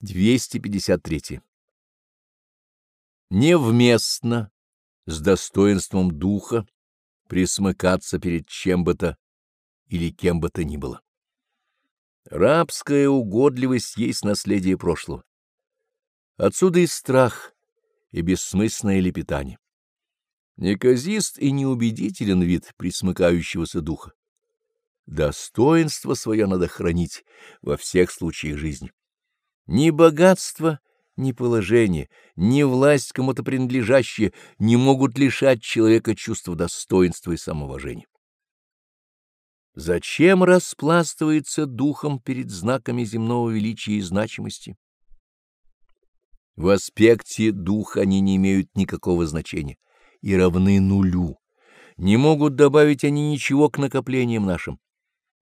253. Невместно с достоинством духа присмыкаться перед чем бы то или кем бы то ни было. Рабская угодливость есть наследие прошлого. Отсюда и страх, и бессмысленное лепетание. Неказист и неубедителен вид присмыкающегося духа. Достоинство свое надо хранить во всех случаях жизни. Ни богатство, ни положение, ни власть кому-то принадлежащие не могут лишать человека чувства достоинства и самоуважения. Зачем распластывается духом перед знаками земного величия и значимости? В аспекте духа они не имеют никакого значения и равны нулю. Не могут добавить они ничего к накоплениям нашим.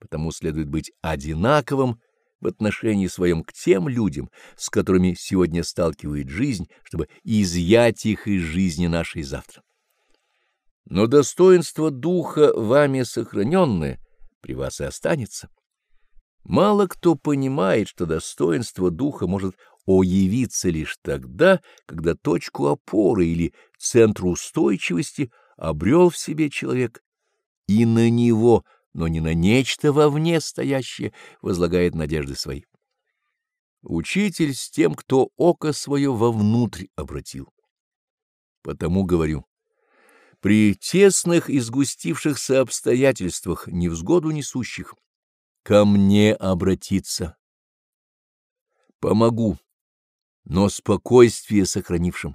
Потому следует быть одинаковым в отношении своем к тем людям, с которыми сегодня сталкивает жизнь, чтобы изъять их из жизни нашей завтра. Но достоинство духа, вами сохраненное, при вас и останется. Мало кто понимает, что достоинство духа может оявиться лишь тогда, когда точку опоры или центр устойчивости обрел в себе человек, и на него – но не на нечто вовне стоящее возлагает надежды свои. Учитель с тем, кто око свое вовнутрь обратил. Потому говорю, при тесных и сгустившихся обстоятельствах, невзгоду несущих, ко мне обратиться. Помогу, но спокойствие сохранившим.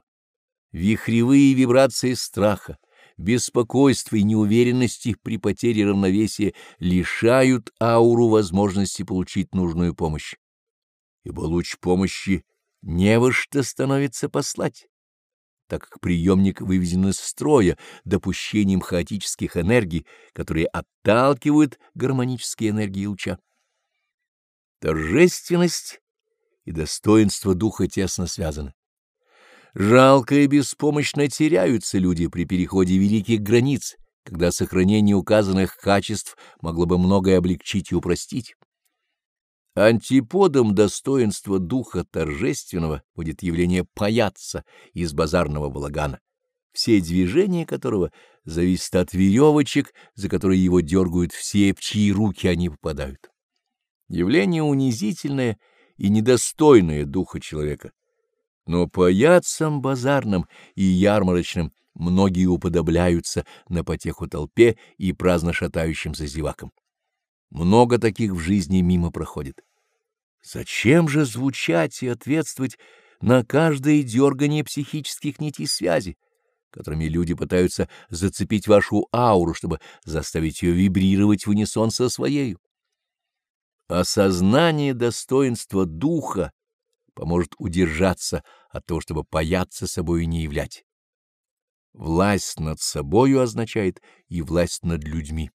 Вихревые вибрации страха, беспокойство и неуверенности при потере равновесия лишают ауру возможности получить нужную помощь. Ибо луч помощи не во что становится послать, так как приемник выведен из строя допущением хаотических энергий, которые отталкивают гармонические энергии луча. Торжественность и достоинство духа тесно связаны. Жалко и беспомощно теряются люди при переходе великих границ, когда сохранение указанных качеств могло бы многое облегчить и упростить. Антиподом достоинства духа торжественного будет явление паяться из базарного балагана, все движения которого зависят от веревочек, за которые его дергают все, в чьи руки они попадают. Явление унизительное и недостойное духа человека но паяцам базарным и ярмарочным многие уподобляются на потеху толпе и праздно шатающимся зевакам. Много таких в жизни мимо проходит. Зачем же звучать и ответствовать на каждое дергание психических нитей связи, которыми люди пытаются зацепить вашу ауру, чтобы заставить ее вибрировать в унисон со своею? Осознание достоинства духа поможет удержаться от того, чтобы паяться собою не являть. Власть над собою означает и власть над людьми.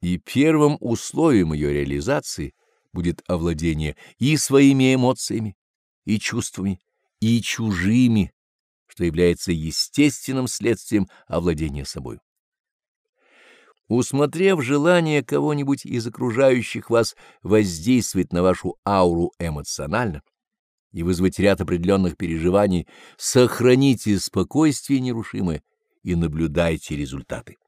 И первым условием ее реализации будет овладение и своими эмоциями, и чувствами, и чужими, что является естественным следствием овладения собой. Усмотрев желание кого-нибудь из окружающих вас воздействовать на вашу ауру эмоционально, и вызвать ряд определенных переживаний, сохраните спокойствие нерушимое и наблюдайте результаты.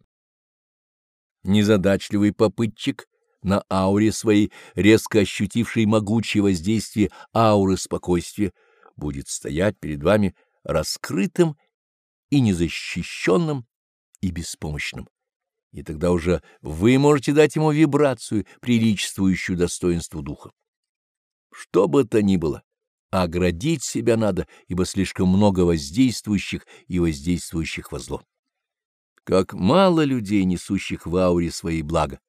Незадачливый попытчик на ауре своей, резко ощутивший могучее воздействие ауры спокойствия, будет стоять перед вами раскрытым и незащищенным и беспомощным. И тогда уже вы можете дать ему вибрацию, приличествующую достоинству духа. Что бы то ни было, оградить себя надо, ибо слишком много воздействующих и воздействующих во зло. Как мало людей, несущих в ауре свои блага,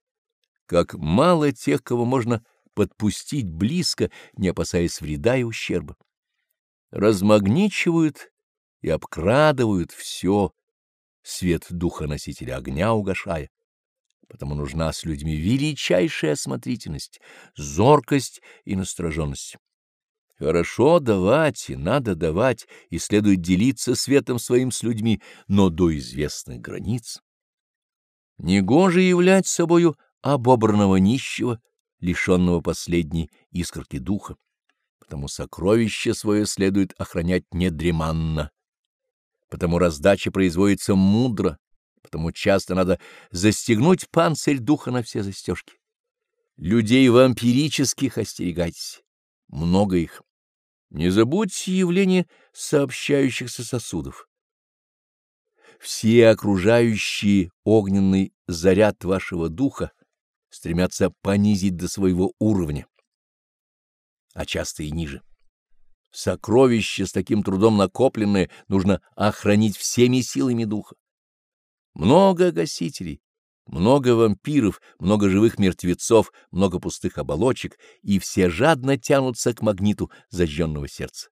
как мало тех, кого можно подпустить близко, не опасаясь вреда и ущерба. Размагничивают и обкрадывают все, свет духа носителя огня угошая. Потому нужна с людьми величайшая осмотрительность, зоркость и настороженность. Хорошо давать, и надо давать, и следует делиться светом своим с людьми, но до известных границ. Негоже являть собою обобранного нищего, лишенного последней искорки духа, потому сокровище свое следует охранять недреманно, потому раздача производится мудро, потому часто надо застегнуть панцирь духа на все застежки. Людей вампирических остерегайтесь, много их. Не забудьте явление сообщающихся сосудов. Все окружающие огненный заряд вашего духа стремятся понизить до своего уровня, а часто и ниже. Сокровище с таким трудом накопленное нужно охранить всеми силами духа. Много гасителей, много вампиров, много живых мертвецов, много пустых оболочек, и все жадно тянутся к магниту зажженного сердца.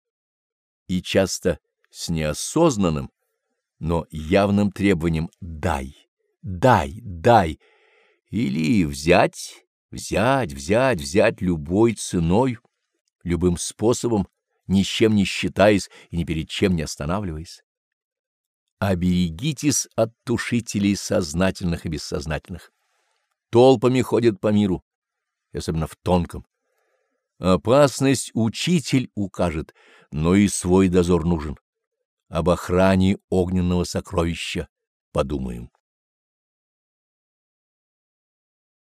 И часто с неосознанным, но явным требованием «дай, дай, дай» или «взять, взять, взять, взять любой ценой, любым способом, ни с чем не считаясь и ни перед чем не останавливаясь. Оберегитесь от тушителей сознательных и бессознательных. Толпами ходят по миру, особенно в тонком. Опасность учитель укажет, но и свой дозор нужен. Об охране огненного сокровища подумаем.